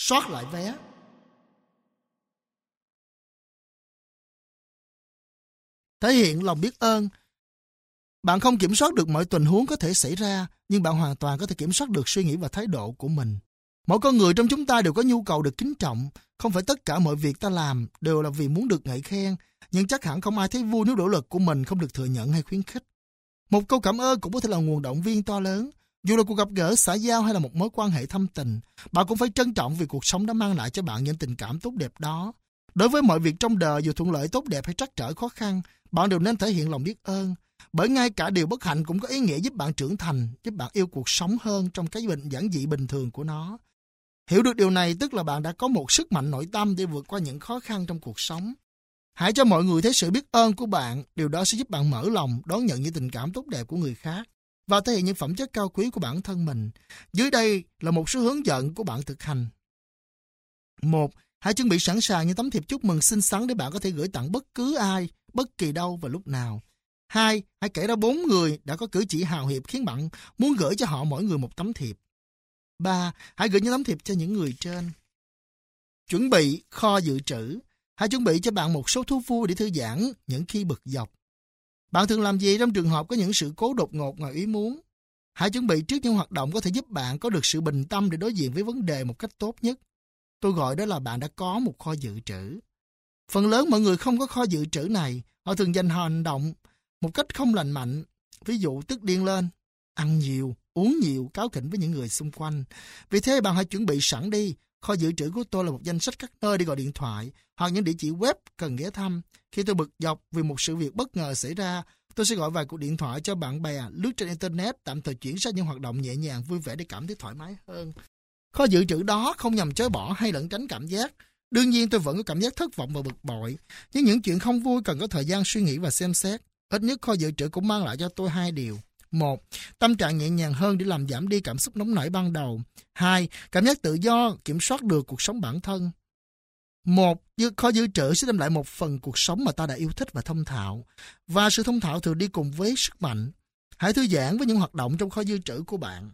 sót lại vé. Thể hiện lòng biết ơn. Bạn không kiểm soát được mọi tình huống có thể xảy ra, nhưng bạn hoàn toàn có thể kiểm soát được suy nghĩ và thái độ của mình. Mỗi con người trong chúng ta đều có nhu cầu được kính trọng. Không phải tất cả mọi việc ta làm đều là vì muốn được ngợi khen, nhưng chắc hẳn không ai thấy vui nếu nỗ lực của mình không được thừa nhận hay khuyến khích. Một câu cảm ơn cũng có thể là nguồn động viên to lớn. Dù là cuộc gặp gỡ xã giao hay là một mối quan hệ thâm tình, bạn cũng phải trân trọng vì cuộc sống đã mang lại cho bạn những tình cảm tốt đẹp đó. Đối với mọi việc trong đời dù thuận lợi tốt đẹp hay trắc trở khó khăn, bạn đều nên thể hiện lòng biết ơn. Bởi ngay cả điều bất hạnh cũng có ý nghĩa giúp bạn trưởng thành, giúp bạn yêu cuộc sống hơn trong cái bệnh giản dị bình thường của nó. Hiểu được điều này tức là bạn đã có một sức mạnh nội tâm để vượt qua những khó khăn trong cuộc sống. Hãy cho mọi người thấy sự biết ơn của bạn, điều đó sẽ giúp bạn mở lòng đón nhận những tình cảm tốt đẹp của người khác và thể hiện những phẩm chất cao quý của bản thân mình. Dưới đây là một số hướng dẫn của bạn thực hành. Một, Hãy chuẩn bị sẵn sàng những tấm thiệp chúc mừng xinh xắn để bạn có thể gửi tặng bất cứ ai, bất kỳ đâu và lúc nào. Hai, hãy kể ra bốn người đã có cử chỉ hào hiệp khiến bạn muốn gửi cho họ mỗi người một tấm thiệp. Ba, hãy gửi những tấm thiệp cho những người trên. Chuẩn bị kho dự trữ. Hãy chuẩn bị cho bạn một số thú vui để thư giãn những khi bực dọc. Bạn thường làm gì trong trường hợp có những sự cố đột ngột ngoài ý muốn? Hãy chuẩn bị trước những hoạt động có thể giúp bạn có được sự bình tâm để đối diện với vấn đề một cách tốt nhất. Tôi gọi đó là bạn đã có một kho dự trữ. Phần lớn mọi người không có kho dự trữ này. Họ thường dành hành động một cách không lành mạnh. Ví dụ tức điên lên, ăn nhiều, uống nhiều, cáo kỉnh với những người xung quanh. Vì thế bạn hãy chuẩn bị sẵn đi. Kho dự trữ của tôi là một danh sách các nơi để gọi điện thoại hoặc những địa chỉ web cần ghé thăm. Khi tôi bực dọc vì một sự việc bất ngờ xảy ra, tôi sẽ gọi vài cuộc điện thoại cho bạn bè lướt trên Internet tạm thời chuyển sang những hoạt động nhẹ nhàng vui vẻ để cảm thấy thoải mái hơn. Kho dự trữ đó không nhằm chối bỏ hay lẩn tránh cảm giác. Đương nhiên tôi vẫn có cảm giác thất vọng và bực bội, nhưng những chuyện không vui cần có thời gian suy nghĩ và xem xét. Ít nhất kho dự trữ cũng mang lại cho tôi hai điều. Một, tâm trạng nhẹ nhàng hơn để làm giảm đi cảm xúc nóng nảy ban đầu. Hai, cảm giác tự do, kiểm soát được cuộc sống bản thân. Một, kho dự trữ sẽ đem lại một phần cuộc sống mà ta đã yêu thích và thông thạo. Và sự thông thạo thường đi cùng với sức mạnh. Hãy thư giãn với những hoạt động trong kho dự trữ của bạn.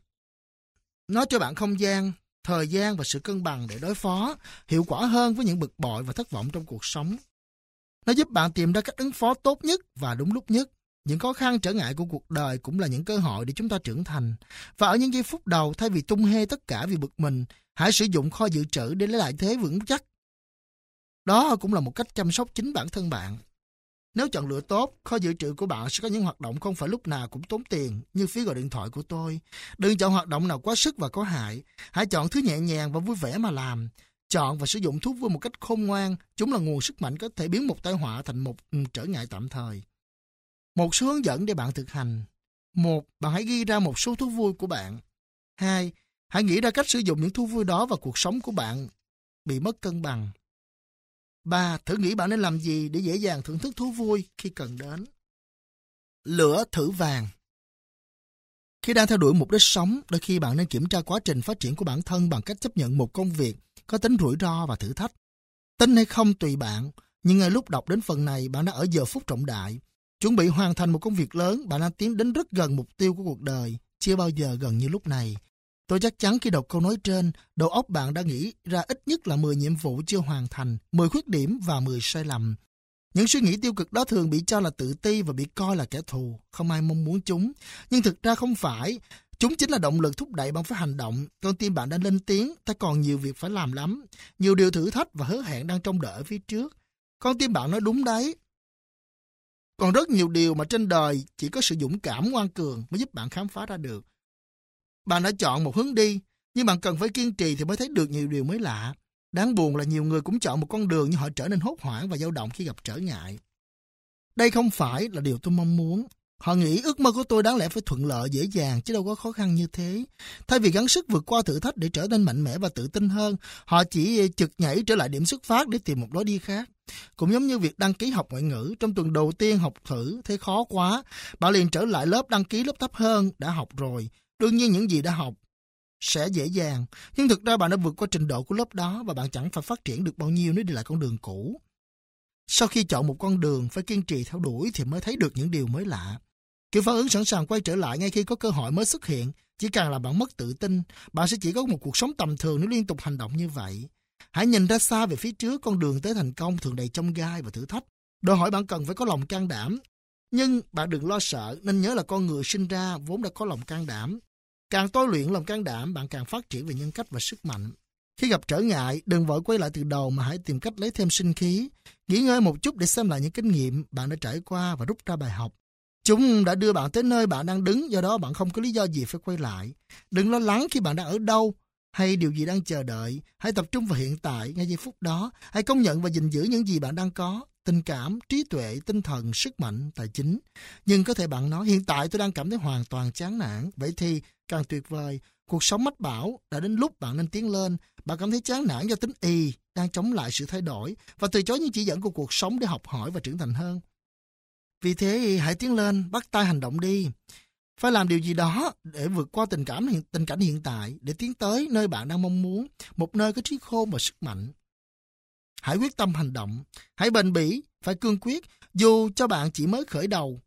Nó cho bạn không gian, thời gian và sự cân bằng để đối phó, hiệu quả hơn với những bực bội và thất vọng trong cuộc sống. Nó giúp bạn tìm ra cách ứng phó tốt nhất và đúng lúc nhất. Những khó khăn trở ngại của cuộc đời cũng là những cơ hội để chúng ta trưởng thành. Và ở những giây phút đầu, thay vì tung hê tất cả vì bực mình, hãy sử dụng kho dự trữ để lấy lại thế vững chắc. Đó cũng là một cách chăm sóc chính bản thân bạn. Nếu chọn lựa tốt, kho dự trữ của bạn sẽ có những hoạt động không phải lúc nào cũng tốn tiền, như phí gọi điện thoại của tôi. Đừng chọn hoạt động nào quá sức và có hại. Hãy chọn thứ nhẹ nhàng và vui vẻ mà làm. Chọn và sử dụng thuốc vui một cách khôn ngoan. Chúng là nguồn sức mạnh có thể biến một tai họa thành một ừ, trở ngại tạm thời. Một số hướng dẫn để bạn thực hành. Một, bạn hãy ghi ra một số thú vui của bạn. Hai, hãy nghĩ ra cách sử dụng những thú vui đó vào cuộc sống của bạn bị mất cân bằng. Ba, thử nghĩ bạn nên làm gì để dễ dàng thưởng thức thú vui khi cần đến. Lửa thử vàng Khi đang theo đuổi mục đích sống, đôi khi bạn nên kiểm tra quá trình phát triển của bản thân bằng cách chấp nhận một công việc có tính rủi ro và thử thách. Tin hay không tùy bạn, nhưng ngay lúc đọc đến phần này bạn đã ở giờ phút trọng đại. Chuẩn bị hoàn thành một công việc lớn, bạn đang tiến đến rất gần mục tiêu của cuộc đời, chưa bao giờ gần như lúc này. Tôi chắc chắn khi đọc câu nói trên, đầu óc bạn đã nghĩ ra ít nhất là 10 nhiệm vụ chưa hoàn thành, 10 khuyết điểm và 10 sai lầm. Những suy nghĩ tiêu cực đó thường bị cho là tự ti và bị coi là kẻ thù, không ai mong muốn chúng. Nhưng thực ra không phải, chúng chính là động lực thúc đẩy bạn phải hành động. Con tim bạn đang lên tiếng, ta còn nhiều việc phải làm lắm. Nhiều điều thử thách và hứa hẹn đang trong đợi phía trước. Con tim bạn nói đúng đấy. Còn rất nhiều điều mà trên đời chỉ có sự dũng cảm ngoan cường mới giúp bạn khám phá ra được. Bạn đã chọn một hướng đi, nhưng bạn cần phải kiên trì thì mới thấy được nhiều điều mới lạ. Đáng buồn là nhiều người cũng chọn một con đường nhưng họ trở nên hốt hoảng và dao động khi gặp trở ngại. Đây không phải là điều tôi mong muốn. Họ nghĩ ước mơ của tôi đáng lẽ phải thuận lợi dễ dàng chứ đâu có khó khăn như thế. Thay vì gắng sức vượt qua thử thách để trở nên mạnh mẽ và tự tin hơn, họ chỉ chực nhảy trở lại điểm xuất phát để tìm một lối đi khác. Cũng giống như việc đăng ký học ngoại ngữ, trong tuần đầu tiên học thử thấy khó quá, bạn liền trở lại lớp đăng ký lớp thấp hơn, đã học rồi. Đương nhiên những gì đã học sẽ dễ dàng, nhưng thực ra bạn đã vượt qua trình độ của lớp đó và bạn chẳng phải phát triển được bao nhiêu nếu đi lại con đường cũ. Sau khi chọn một con đường, phải kiên trì theo đuổi thì mới thấy được những điều mới lạ. Kiểu phản ứng sẵn sàng quay trở lại ngay khi có cơ hội mới xuất hiện, chỉ càng làm bạn mất tự tin. Bạn sẽ chỉ có một cuộc sống tầm thường nếu liên tục hành động như vậy. Hãy nhìn ra xa về phía trước, con đường tới thành công thường đầy trong gai và thử thách. Đòi hỏi bạn cần phải có lòng can đảm. Nhưng bạn đừng lo sợ, nên nhớ là con người sinh ra vốn đã có lòng can đảm. Càng tôi luyện lòng can đảm, bạn càng phát triển về nhân cách và sức mạnh. Khi gặp trở ngại, đừng vội quay lại từ đầu mà hãy tìm cách lấy thêm sinh khí. Nghỉ ngơi một chút để xem lại những kinh nghiệm bạn đã trải qua và rút ra bài học. Chúng đã đưa bạn tới nơi bạn đang đứng, do đó bạn không có lý do gì phải quay lại. Đừng lo lắng khi bạn đang ở đâu hay điều gì đang chờ đợi. Hãy tập trung vào hiện tại, ngay giây phút đó. Hãy công nhận và gìn giữ những gì bạn đang có. Tình cảm, trí tuệ, tinh thần, sức mạnh, tài chính. Nhưng có thể bạn nói, hiện tại tôi đang cảm thấy hoàn toàn chán nản. Vậy thì, càng tuyệt vời, cuộc sống mách bảo đã đến lúc bạn nên tiến lên. Bạn cảm thấy chán nản do tính y, đang chống lại sự thay đổi và từ chối những chỉ dẫn của cuộc sống để học hỏi và trưởng thành hơn. Vì thế hãy tiến lên, bắt tay hành động đi. Phải làm điều gì đó để vượt qua tình cảm tình cảnh hiện tại, để tiến tới nơi bạn đang mong muốn, một nơi có trí khôn và sức mạnh. Hãy quyết tâm hành động, hãy bền bỉ, phải cương quyết, dù cho bạn chỉ mới khởi đầu,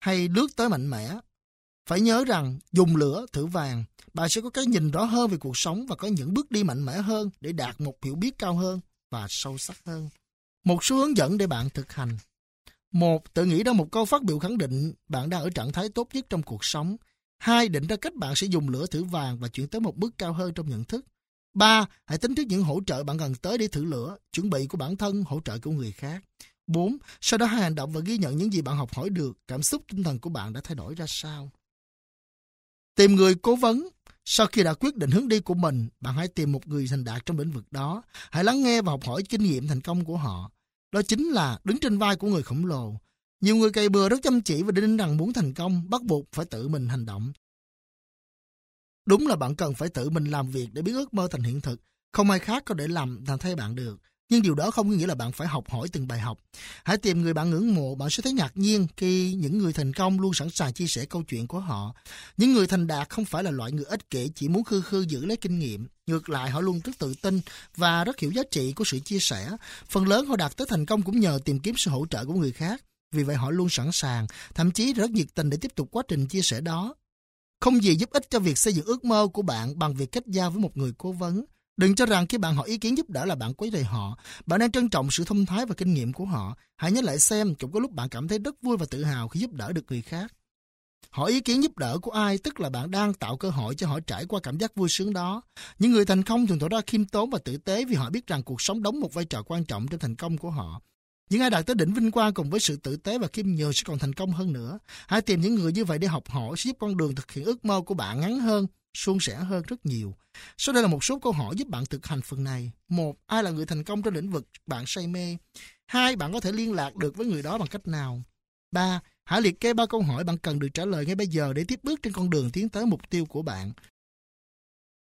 hay lướt tới mạnh mẽ. Phải nhớ rằng, dùng lửa thử vàng, bạn sẽ có cái nhìn rõ hơn về cuộc sống và có những bước đi mạnh mẽ hơn để đạt một hiểu biết cao hơn và sâu sắc hơn. Một số hướng dẫn để bạn thực hành. Một, tự nghĩ ra một câu phát biểu khẳng định bạn đang ở trạng thái tốt nhất trong cuộc sống. Hai, định ra cách bạn sẽ dùng lửa thử vàng và chuyển tới một bước cao hơn trong nhận thức. Ba, hãy tính trước những hỗ trợ bạn cần tới để thử lửa, chuẩn bị của bản thân, hỗ trợ của người khác. Bốn, sau đó hãy hành động và ghi nhận những gì bạn học hỏi được, cảm xúc tinh thần của bạn đã thay đổi ra sao. Tìm người cố vấn. Sau khi đã quyết định hướng đi của mình, bạn hãy tìm một người thành đạt trong lĩnh vực đó. Hãy lắng nghe và học hỏi kinh nghiệm thành công của họ. Đó chính là đứng trên vai của người khổng lồ. Nhiều người cày bừa rất chăm chỉ và đinh rằng muốn thành công, bắt buộc phải tự mình hành động. Đúng là bạn cần phải tự mình làm việc để biến ước mơ thành hiện thực. Không ai khác có thể làm thành thay bạn được. Nhưng điều đó không có nghĩa là bạn phải học hỏi từng bài học. Hãy tìm người bạn ngưỡng mộ, bạn sẽ thấy ngạc nhiên khi những người thành công luôn sẵn sàng chia sẻ câu chuyện của họ. Những người thành đạt không phải là loại người ích kỷ chỉ muốn khư khư giữ lấy kinh nghiệm. Ngược lại, họ luôn rất tự tin và rất hiểu giá trị của sự chia sẻ. Phần lớn họ đạt tới thành công cũng nhờ tìm kiếm sự hỗ trợ của người khác. Vì vậy họ luôn sẵn sàng, thậm chí rất nhiệt tình để tiếp tục quá trình chia sẻ đó. Không gì giúp ích cho việc xây dựng ước mơ của bạn bằng việc kết giao với một người cố vấn. Đừng cho rằng khi bạn hỏi ý kiến giúp đỡ là bạn quấy rầy họ. Bạn đang trân trọng sự thông thái và kinh nghiệm của họ. Hãy nhớ lại xem, cũng có lúc bạn cảm thấy rất vui và tự hào khi giúp đỡ được người khác. Hỏi ý kiến giúp đỡ của ai tức là bạn đang tạo cơ hội cho họ trải qua cảm giác vui sướng đó. Những người thành công thường tỏ ra khiêm tốn và tử tế vì họ biết rằng cuộc sống đóng một vai trò quan trọng trong thành công của họ. Những ai đạt tới đỉnh vinh quang cùng với sự tử tế và khiêm nhường sẽ còn thành công hơn nữa. Hãy tìm những người như vậy để học hỏi sẽ giúp con đường thực hiện ước mơ của bạn ngắn hơn, suôn sẻ hơn rất nhiều. Sau đây là một số câu hỏi giúp bạn thực hành phần này. Một, ai là người thành công trong lĩnh vực bạn say mê? Hai, bạn có thể liên lạc được với người đó bằng cách nào? Ba, hãy liệt kê ba câu hỏi bạn cần được trả lời ngay bây giờ để tiếp bước trên con đường tiến tới mục tiêu của bạn.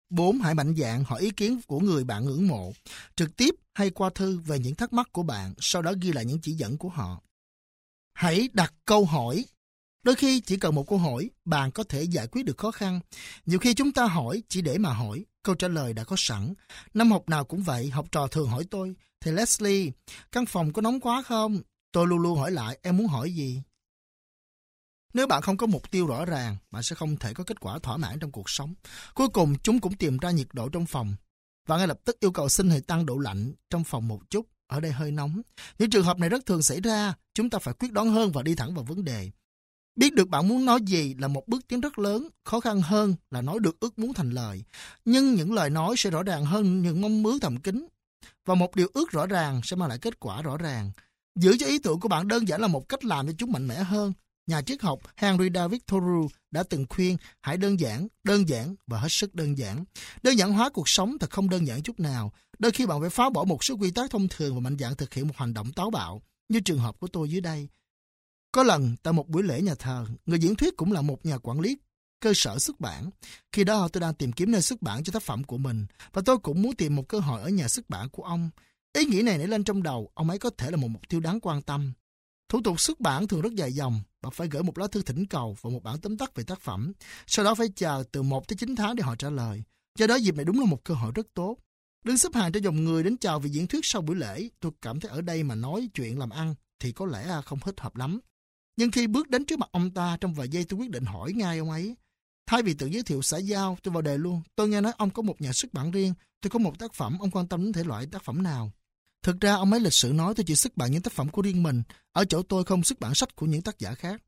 4. Hãy mạnh dạn hỏi ý kiến của người bạn ngưỡng mộ, trực tiếp hay qua thư về những thắc mắc của bạn, sau đó ghi lại những chỉ dẫn của họ. Hãy đặt câu hỏi. Đôi khi chỉ cần một câu hỏi, bạn có thể giải quyết được khó khăn. Nhiều khi chúng ta hỏi chỉ để mà hỏi, câu trả lời đã có sẵn. Năm học nào cũng vậy, học trò thường hỏi tôi, Thầy Leslie, căn phòng có nóng quá không? Tôi luôn luôn hỏi lại, em muốn hỏi gì? Nếu bạn không có mục tiêu rõ ràng, bạn sẽ không thể có kết quả thỏa mãn trong cuộc sống. Cuối cùng, chúng cũng tìm ra nhiệt độ trong phòng và ngay lập tức yêu cầu xin hãy tăng độ lạnh trong phòng một chút. Ở đây hơi nóng. Những trường hợp này rất thường xảy ra. Chúng ta phải quyết đoán hơn và đi thẳng vào vấn đề. Biết được bạn muốn nói gì là một bước tiến rất lớn, khó khăn hơn là nói được ước muốn thành lời. Nhưng những lời nói sẽ rõ ràng hơn những mong muốn thầm kín. Và một điều ước rõ ràng sẽ mang lại kết quả rõ ràng. Giữ cho ý tưởng của bạn đơn giản là một cách làm cho chúng mạnh mẽ hơn. Nhà triết học Henry David Thoreau đã từng khuyên hãy đơn giản, đơn giản và hết sức đơn giản. Đơn giản hóa cuộc sống thật không đơn giản chút nào. Đôi khi bạn phải phá bỏ một số quy tắc thông thường và mạnh dạn thực hiện một hành động táo bạo, như trường hợp của tôi dưới đây. Có lần, tại một buổi lễ nhà thờ, người diễn thuyết cũng là một nhà quản lý cơ sở xuất bản. Khi đó tôi đang tìm kiếm nơi xuất bản cho tác phẩm của mình và tôi cũng muốn tìm một cơ hội ở nhà xuất bản của ông. Ý nghĩ này nảy lên trong đầu, ông ấy có thể là một mục tiêu đáng quan tâm. Thủ tục xuất bản thường rất dài dòng, bạn phải gửi một lá thư thỉnh cầu và một bản tóm tắt về tác phẩm. Sau đó phải chờ từ 1 tới 9 tháng để họ trả lời. Do đó dịp này đúng là một cơ hội rất tốt. Đứng xếp hàng cho dòng người đến chào vị diễn thuyết sau buổi lễ, tôi cảm thấy ở đây mà nói chuyện làm ăn thì có lẽ không thích hợp lắm. Nhưng khi bước đến trước mặt ông ta trong vài giây tôi quyết định hỏi ngay ông ấy. Thay vì tự giới thiệu xã giao, tôi vào đề luôn. Tôi nghe nói ông có một nhà xuất bản riêng. Tôi có một tác phẩm, ông quan tâm đến thể loại tác phẩm nào. Thực ra ông ấy lịch sử nói tôi chỉ xuất bản những tác phẩm của riêng mình. Ở chỗ tôi không xuất bản sách của những tác giả khác.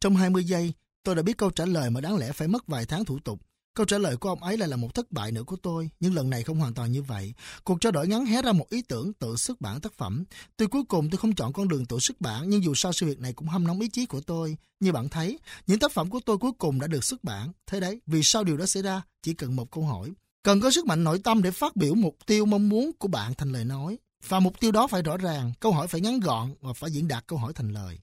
Trong 20 giây, tôi đã biết câu trả lời mà đáng lẽ phải mất vài tháng thủ tục. Câu trả lời của ông ấy lại là một thất bại nữa của tôi, nhưng lần này không hoàn toàn như vậy. Cuộc trao đổi ngắn hé ra một ý tưởng tự xuất bản tác phẩm. Tuy cuối cùng tôi không chọn con đường tự xuất bản, nhưng dù sao sự việc này cũng hâm nóng ý chí của tôi. Như bạn thấy, những tác phẩm của tôi cuối cùng đã được xuất bản. Thế đấy, vì sao điều đó xảy ra? Chỉ cần một câu hỏi. Cần có sức mạnh nội tâm để phát biểu mục tiêu mong muốn của bạn thành lời nói. Và mục tiêu đó phải rõ ràng, câu hỏi phải ngắn gọn và phải diễn đạt câu hỏi thành lời.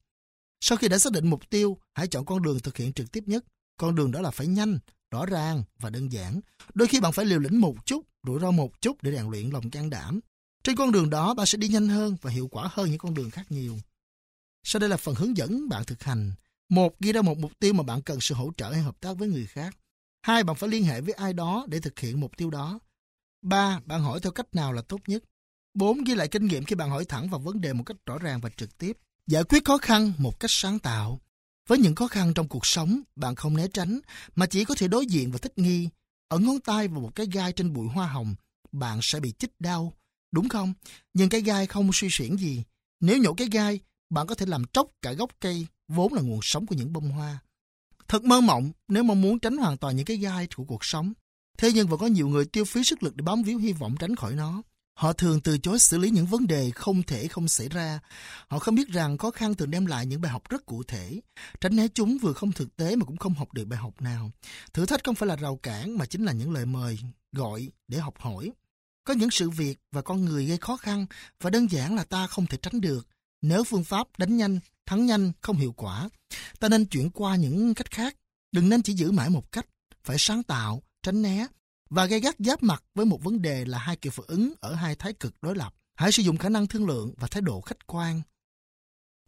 Sau khi đã xác định mục tiêu, hãy chọn con đường thực hiện trực tiếp nhất. Con đường đó là phải nhanh, rõ ràng và đơn giản. Đôi khi bạn phải liều lĩnh một chút, rủi ro một chút để rèn luyện lòng can đảm. Trên con đường đó, bạn sẽ đi nhanh hơn và hiệu quả hơn những con đường khác nhiều. Sau đây là phần hướng dẫn bạn thực hành. Một, ghi ra một mục tiêu mà bạn cần sự hỗ trợ hay hợp tác với người khác. Hai, bạn phải liên hệ với ai đó để thực hiện mục tiêu đó. Ba, bạn hỏi theo cách nào là tốt nhất. Bốn, ghi lại kinh nghiệm khi bạn hỏi thẳng vào vấn đề một cách rõ ràng và trực tiếp. Giải quyết khó khăn một cách sáng tạo. Với những khó khăn trong cuộc sống, bạn không né tránh, mà chỉ có thể đối diện và thích nghi. Ở ngón tay và một cái gai trên bụi hoa hồng, bạn sẽ bị chích đau. Đúng không? Nhưng cái gai không suy xuyển gì. Nếu nhổ cái gai, bạn có thể làm tróc cả gốc cây, vốn là nguồn sống của những bông hoa. Thật mơ mộng nếu mong muốn tránh hoàn toàn những cái gai của cuộc sống. Thế nhưng vẫn có nhiều người tiêu phí sức lực để bám víu hy vọng tránh khỏi nó. Họ thường từ chối xử lý những vấn đề không thể không xảy ra. Họ không biết rằng khó khăn thường đem lại những bài học rất cụ thể. Tránh né chúng vừa không thực tế mà cũng không học được bài học nào. Thử thách không phải là rào cản mà chính là những lời mời, gọi để học hỏi. Có những sự việc và con người gây khó khăn và đơn giản là ta không thể tránh được. Nếu phương pháp đánh nhanh, thắng nhanh không hiệu quả, ta nên chuyển qua những cách khác. Đừng nên chỉ giữ mãi một cách. Phải sáng tạo, tránh né và gây gắt giáp mặt với một vấn đề là hai kiểu phản ứng ở hai thái cực đối lập. Hãy sử dụng khả năng thương lượng và thái độ khách quan.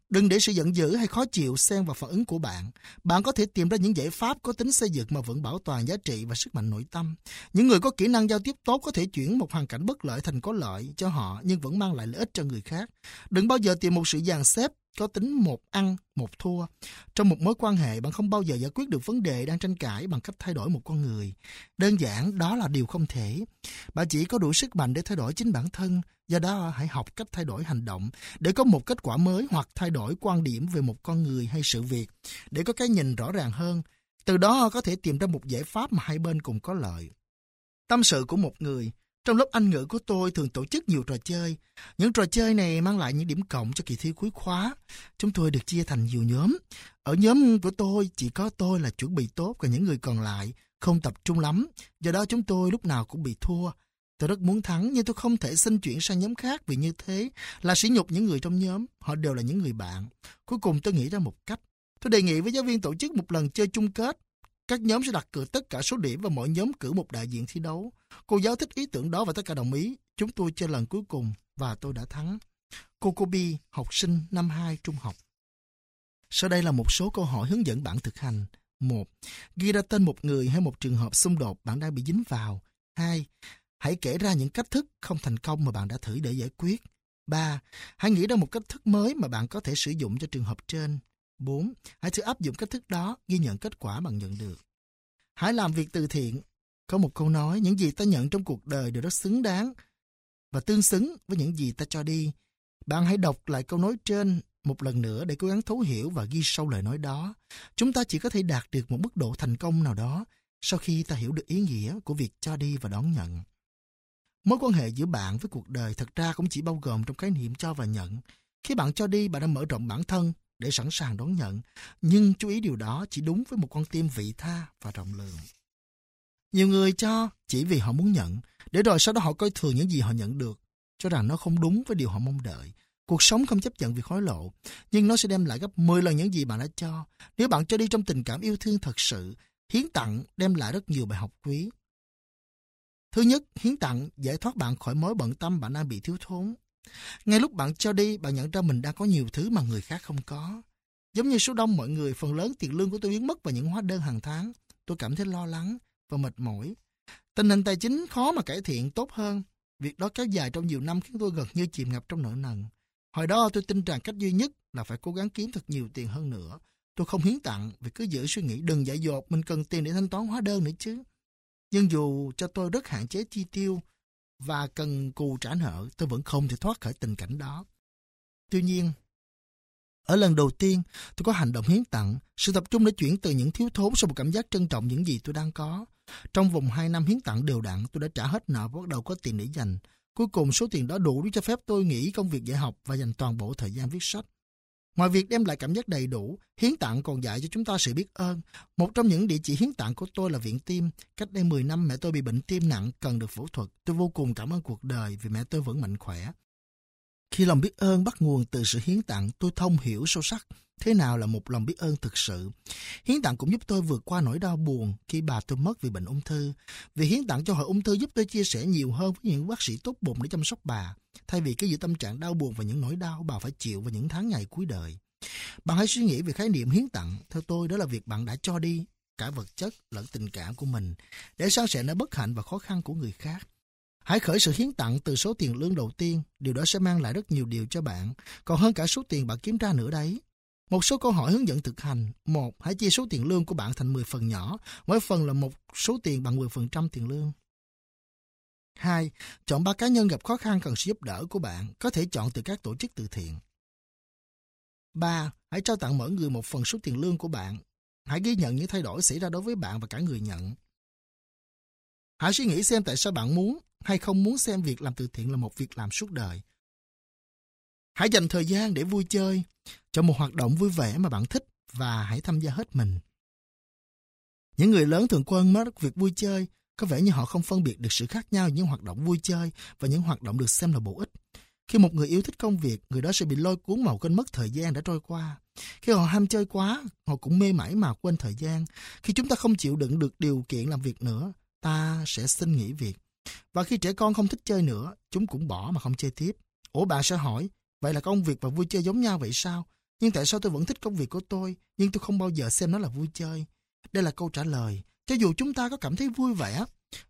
Đừng để sự giận dữ hay khó chịu xen vào phản ứng của bạn. Bạn có thể tìm ra những giải pháp có tính xây dựng mà vẫn bảo toàn giá trị và sức mạnh nội tâm. Những người có kỹ năng giao tiếp tốt có thể chuyển một hoàn cảnh bất lợi thành có lợi cho họ nhưng vẫn mang lại lợi ích cho người khác. Đừng bao giờ tìm một sự dàn xếp có tính một ăn, một thua. Trong một mối quan hệ, bạn không bao giờ giải quyết được vấn đề đang tranh cãi bằng cách thay đổi một con người. Đơn giản, đó là điều không thể. Bạn chỉ có đủ sức mạnh để thay đổi chính bản thân, do đó hãy học cách thay đổi hành động để có một kết quả mới hoặc thay đổi quan điểm về một con người hay sự việc, để có cái nhìn rõ ràng hơn. Từ đó có thể tìm ra một giải pháp mà hai bên cùng có lợi. Tâm sự của một người trong lớp Anh ngữ của tôi thường tổ chức nhiều trò chơi. Những trò chơi này mang lại những điểm cộng cho kỳ thi cuối khóa. Chúng tôi được chia thành nhiều nhóm. Ở nhóm của tôi, chỉ có tôi là chuẩn bị tốt và những người còn lại không tập trung lắm. Do đó chúng tôi lúc nào cũng bị thua. Tôi rất muốn thắng, nhưng tôi không thể xin chuyển sang nhóm khác vì như thế là sỉ nhục những người trong nhóm. Họ đều là những người bạn. Cuối cùng tôi nghĩ ra một cách. Tôi đề nghị với giáo viên tổ chức một lần chơi chung kết. Các nhóm sẽ đặt cược tất cả số điểm và mỗi nhóm cử một đại diện thi đấu. Cô giáo thích ý tưởng đó và tất cả đồng ý. Chúng tôi chơi lần cuối cùng và tôi đã thắng. Cô Kobe, học sinh năm 2 trung học. Sau đây là một số câu hỏi hướng dẫn bạn thực hành. 1. Ghi ra tên một người hay một trường hợp xung đột bạn đang bị dính vào. 2. Hãy kể ra những cách thức không thành công mà bạn đã thử để giải quyết. 3. Hãy nghĩ ra một cách thức mới mà bạn có thể sử dụng cho trường hợp trên. 4. Hãy thử áp dụng cách thức đó, ghi nhận kết quả bạn nhận được. Hãy làm việc từ thiện. Có một câu nói, những gì ta nhận trong cuộc đời đều rất xứng đáng và tương xứng với những gì ta cho đi. Bạn hãy đọc lại câu nói trên một lần nữa để cố gắng thấu hiểu và ghi sâu lời nói đó. Chúng ta chỉ có thể đạt được một mức độ thành công nào đó sau khi ta hiểu được ý nghĩa của việc cho đi và đón nhận. Mối quan hệ giữa bạn với cuộc đời thật ra cũng chỉ bao gồm trong khái niệm cho và nhận. Khi bạn cho đi, bạn đã mở rộng bản thân để sẵn sàng đón nhận. Nhưng chú ý điều đó chỉ đúng với một con tim vị tha và rộng lượng. Nhiều người cho chỉ vì họ muốn nhận, để rồi sau đó họ coi thường những gì họ nhận được, cho rằng nó không đúng với điều họ mong đợi. Cuộc sống không chấp nhận việc hối lộ, nhưng nó sẽ đem lại gấp 10 lần những gì bạn đã cho. Nếu bạn cho đi trong tình cảm yêu thương thật sự, hiến tặng đem lại rất nhiều bài học quý. Thứ nhất, hiến tặng giải thoát bạn khỏi mối bận tâm bạn đang bị thiếu thốn. Ngay lúc bạn cho đi, bạn nhận ra mình đang có nhiều thứ mà người khác không có. Giống như số đông mọi người, phần lớn tiền lương của tôi biến mất vào những hóa đơn hàng tháng. Tôi cảm thấy lo lắng và mệt mỏi. Tình hình tài chính khó mà cải thiện tốt hơn. Việc đó kéo dài trong nhiều năm khiến tôi gần như chìm ngập trong nợ nần. Hồi đó tôi tin rằng cách duy nhất là phải cố gắng kiếm thật nhiều tiền hơn nữa. Tôi không hiến tặng vì cứ giữ suy nghĩ đừng dại dột mình cần tiền để thanh toán hóa đơn nữa chứ. Nhưng dù cho tôi rất hạn chế chi tiêu và cần cù trả nợ, tôi vẫn không thể thoát khỏi tình cảnh đó. Tuy nhiên, ở lần đầu tiên, tôi có hành động hiến tặng, sự tập trung đã chuyển từ những thiếu thốn sang một cảm giác trân trọng những gì tôi đang có. Trong vòng 2 năm hiến tặng đều đặn, tôi đã trả hết nợ và bắt đầu có tiền để dành. Cuối cùng số tiền đó đủ để cho phép tôi nghỉ công việc dạy học và dành toàn bộ thời gian viết sách. Ngoài việc đem lại cảm giác đầy đủ, hiến tặng còn dạy cho chúng ta sự biết ơn. Một trong những địa chỉ hiến tặng của tôi là viện tim. Cách đây 10 năm mẹ tôi bị bệnh tim nặng cần được phẫu thuật. Tôi vô cùng cảm ơn cuộc đời vì mẹ tôi vẫn mạnh khỏe. Khi lòng biết ơn bắt nguồn từ sự hiến tặng, tôi thông hiểu sâu sắc thế nào là một lòng biết ơn thực sự. Hiến tặng cũng giúp tôi vượt qua nỗi đau buồn khi bà tôi mất vì bệnh ung thư. Vì hiến tặng cho hội ung thư giúp tôi chia sẻ nhiều hơn với những bác sĩ tốt bụng để chăm sóc bà, thay vì cái giữ tâm trạng đau buồn và những nỗi đau bà phải chịu vào những tháng ngày cuối đời. Bạn hãy suy nghĩ về khái niệm hiến tặng. Theo tôi, đó là việc bạn đã cho đi cả vật chất lẫn tình cảm của mình để san sẻ nỗi bất hạnh và khó khăn của người khác. Hãy khởi sự hiến tặng từ số tiền lương đầu tiên, điều đó sẽ mang lại rất nhiều điều cho bạn, còn hơn cả số tiền bạn kiếm ra nữa đấy. Một số câu hỏi hướng dẫn thực hành. Một, hãy chia số tiền lương của bạn thành 10 phần nhỏ, mỗi phần là một số tiền bằng 10% tiền lương. 2. Chọn ba cá nhân gặp khó khăn cần sự giúp đỡ của bạn, có thể chọn từ các tổ chức từ thiện. 3. Hãy trao tặng mỗi người một phần số tiền lương của bạn. Hãy ghi nhận những thay đổi xảy ra đối với bạn và cả người nhận. Hãy suy nghĩ xem tại sao bạn muốn hay không muốn xem việc làm từ thiện là một việc làm suốt đời. Hãy dành thời gian để vui chơi, cho một hoạt động vui vẻ mà bạn thích và hãy tham gia hết mình. Những người lớn thường quên mất việc vui chơi, có vẻ như họ không phân biệt được sự khác nhau những hoạt động vui chơi và những hoạt động được xem là bổ ích. Khi một người yêu thích công việc, người đó sẽ bị lôi cuốn màu quên mất thời gian đã trôi qua. Khi họ ham chơi quá, họ cũng mê mải mà quên thời gian. Khi chúng ta không chịu đựng được điều kiện làm việc nữa, ta sẽ xin nghỉ việc. Và khi trẻ con không thích chơi nữa, chúng cũng bỏ mà không chơi tiếp. Ủa bà sẽ hỏi, vậy là công việc và vui chơi giống nhau vậy sao? Nhưng tại sao tôi vẫn thích công việc của tôi, nhưng tôi không bao giờ xem nó là vui chơi? Đây là câu trả lời. Cho dù chúng ta có cảm thấy vui vẻ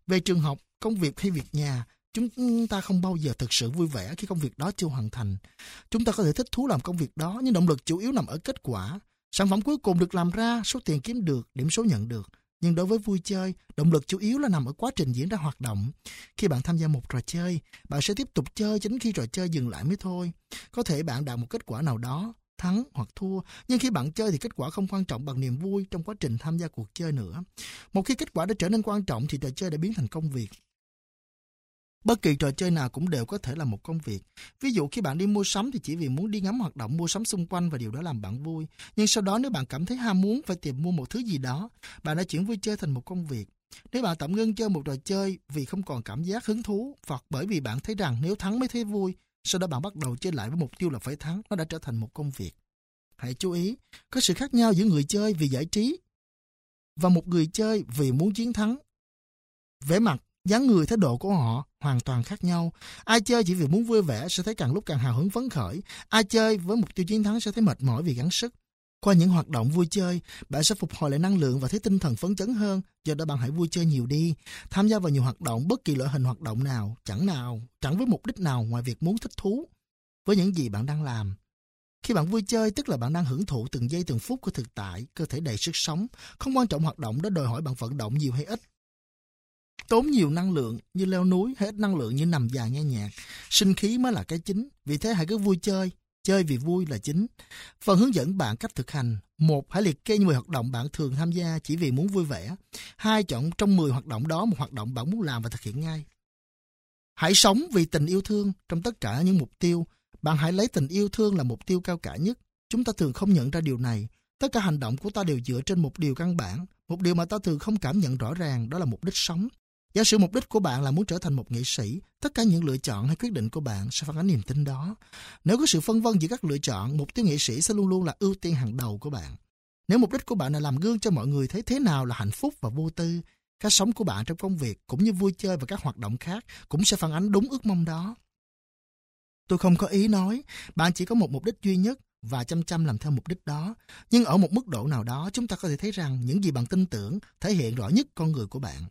về trường học, công việc hay việc nhà, chúng ta không bao giờ thực sự vui vẻ khi công việc đó chưa hoàn thành. Chúng ta có thể thích thú làm công việc đó, nhưng động lực chủ yếu nằm ở kết quả. Sản phẩm cuối cùng được làm ra, số tiền kiếm được, điểm số nhận được. Nhưng đối với vui chơi, động lực chủ yếu là nằm ở quá trình diễn ra hoạt động. Khi bạn tham gia một trò chơi, bạn sẽ tiếp tục chơi chính khi trò chơi dừng lại mới thôi. Có thể bạn đạt một kết quả nào đó, thắng hoặc thua, nhưng khi bạn chơi thì kết quả không quan trọng bằng niềm vui trong quá trình tham gia cuộc chơi nữa. Một khi kết quả đã trở nên quan trọng thì trò chơi đã biến thành công việc. Bất kỳ trò chơi nào cũng đều có thể là một công việc. Ví dụ khi bạn đi mua sắm thì chỉ vì muốn đi ngắm hoạt động mua sắm xung quanh và điều đó làm bạn vui. Nhưng sau đó nếu bạn cảm thấy ham muốn phải tìm mua một thứ gì đó, bạn đã chuyển vui chơi thành một công việc. Nếu bạn tạm ngưng chơi một trò chơi vì không còn cảm giác hứng thú hoặc bởi vì bạn thấy rằng nếu thắng mới thấy vui, sau đó bạn bắt đầu chơi lại với mục tiêu là phải thắng, nó đã trở thành một công việc. Hãy chú ý, có sự khác nhau giữa người chơi vì giải trí và một người chơi vì muốn chiến thắng. Vẻ mặt dáng người thái độ của họ hoàn toàn khác nhau. Ai chơi chỉ vì muốn vui vẻ sẽ thấy càng lúc càng hào hứng phấn khởi. Ai chơi với mục tiêu chiến thắng sẽ thấy mệt mỏi vì gắng sức. Qua những hoạt động vui chơi, bạn sẽ phục hồi lại năng lượng và thấy tinh thần phấn chấn hơn. Do đó bạn hãy vui chơi nhiều đi. Tham gia vào nhiều hoạt động, bất kỳ loại hình hoạt động nào, chẳng nào, chẳng với mục đích nào ngoài việc muốn thích thú với những gì bạn đang làm. Khi bạn vui chơi, tức là bạn đang hưởng thụ từng giây từng phút của thực tại, cơ thể đầy sức sống. Không quan trọng hoạt động đó đòi hỏi bạn vận động nhiều hay ít, Tốn nhiều năng lượng như leo núi, hết năng lượng như nằm dài nghe nhạc. Sinh khí mới là cái chính, vì thế hãy cứ vui chơi, chơi vì vui là chính. Phần hướng dẫn bạn cách thực hành. Một, hãy liệt kê 10 hoạt động bạn thường tham gia chỉ vì muốn vui vẻ. Hai, chọn trong 10 hoạt động đó một hoạt động bạn muốn làm và thực hiện ngay. Hãy sống vì tình yêu thương trong tất cả những mục tiêu. Bạn hãy lấy tình yêu thương là mục tiêu cao cả nhất. Chúng ta thường không nhận ra điều này. Tất cả hành động của ta đều dựa trên một điều căn bản, một điều mà ta thường không cảm nhận rõ ràng, đó là mục đích sống. Giả sử mục đích của bạn là muốn trở thành một nghệ sĩ, tất cả những lựa chọn hay quyết định của bạn sẽ phản ánh niềm tin đó. Nếu có sự phân vân giữa các lựa chọn, mục tiêu nghệ sĩ sẽ luôn luôn là ưu tiên hàng đầu của bạn. Nếu mục đích của bạn là làm gương cho mọi người thấy thế nào là hạnh phúc và vô tư, cách sống của bạn trong công việc cũng như vui chơi và các hoạt động khác cũng sẽ phản ánh đúng ước mong đó. Tôi không có ý nói, bạn chỉ có một mục đích duy nhất và chăm chăm làm theo mục đích đó. Nhưng ở một mức độ nào đó, chúng ta có thể thấy rằng những gì bạn tin tưởng thể hiện rõ nhất con người của bạn.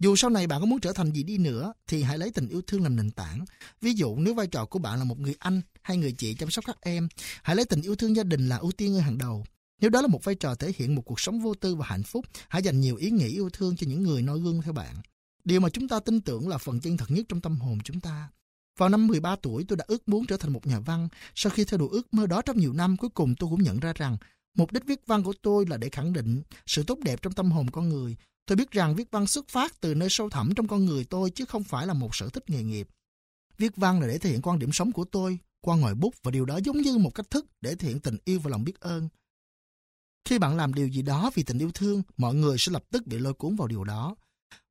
Dù sau này bạn có muốn trở thành gì đi nữa thì hãy lấy tình yêu thương làm nền tảng. Ví dụ nếu vai trò của bạn là một người anh hay người chị chăm sóc các em, hãy lấy tình yêu thương gia đình là ưu tiên ở hàng đầu. Nếu đó là một vai trò thể hiện một cuộc sống vô tư và hạnh phúc, hãy dành nhiều ý nghĩ yêu thương cho những người noi gương theo bạn. Điều mà chúng ta tin tưởng là phần chân thật nhất trong tâm hồn chúng ta. Vào năm 13 tuổi, tôi đã ước muốn trở thành một nhà văn. Sau khi theo đuổi ước mơ đó trong nhiều năm, cuối cùng tôi cũng nhận ra rằng mục đích viết văn của tôi là để khẳng định sự tốt đẹp trong tâm hồn con người. Tôi biết rằng viết văn xuất phát từ nơi sâu thẳm trong con người tôi chứ không phải là một sở thích nghề nghiệp. Viết văn là để thể hiện quan điểm sống của tôi qua ngòi bút và điều đó giống như một cách thức để thể hiện tình yêu và lòng biết ơn. Khi bạn làm điều gì đó vì tình yêu thương, mọi người sẽ lập tức bị lôi cuốn vào điều đó.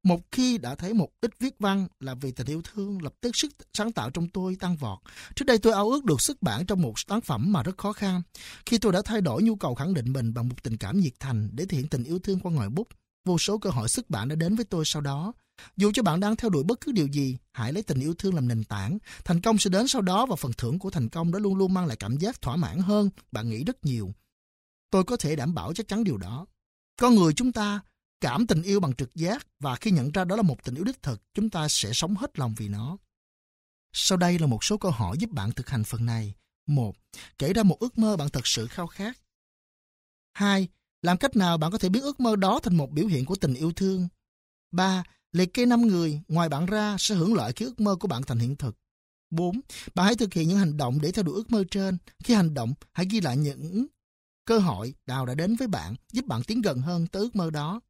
Một khi đã thấy một ít viết văn là vì tình yêu thương, lập tức sức sáng tạo trong tôi tăng vọt. Trước đây tôi ao ước được xuất bản trong một tác phẩm mà rất khó khăn. Khi tôi đã thay đổi nhu cầu khẳng định mình bằng một tình cảm nhiệt thành để thể hiện tình yêu thương qua ngòi bút, vô số cơ hội xuất bản đã đến với tôi sau đó. Dù cho bạn đang theo đuổi bất cứ điều gì, hãy lấy tình yêu thương làm nền tảng. Thành công sẽ đến sau đó và phần thưởng của thành công đó luôn luôn mang lại cảm giác thỏa mãn hơn bạn nghĩ rất nhiều. Tôi có thể đảm bảo chắc chắn điều đó. Con người chúng ta cảm tình yêu bằng trực giác và khi nhận ra đó là một tình yêu đích thực, chúng ta sẽ sống hết lòng vì nó. Sau đây là một số câu hỏi giúp bạn thực hành phần này. một Kể ra một ước mơ bạn thật sự khao khát. 2. Làm cách nào bạn có thể biến ước mơ đó thành một biểu hiện của tình yêu thương? 3. Liệt kê 5 người ngoài bạn ra sẽ hưởng lợi khi ước mơ của bạn thành hiện thực. 4. Bạn hãy thực hiện những hành động để theo đuổi ước mơ trên. Khi hành động, hãy ghi lại những cơ hội nào đã đến với bạn giúp bạn tiến gần hơn tới ước mơ đó.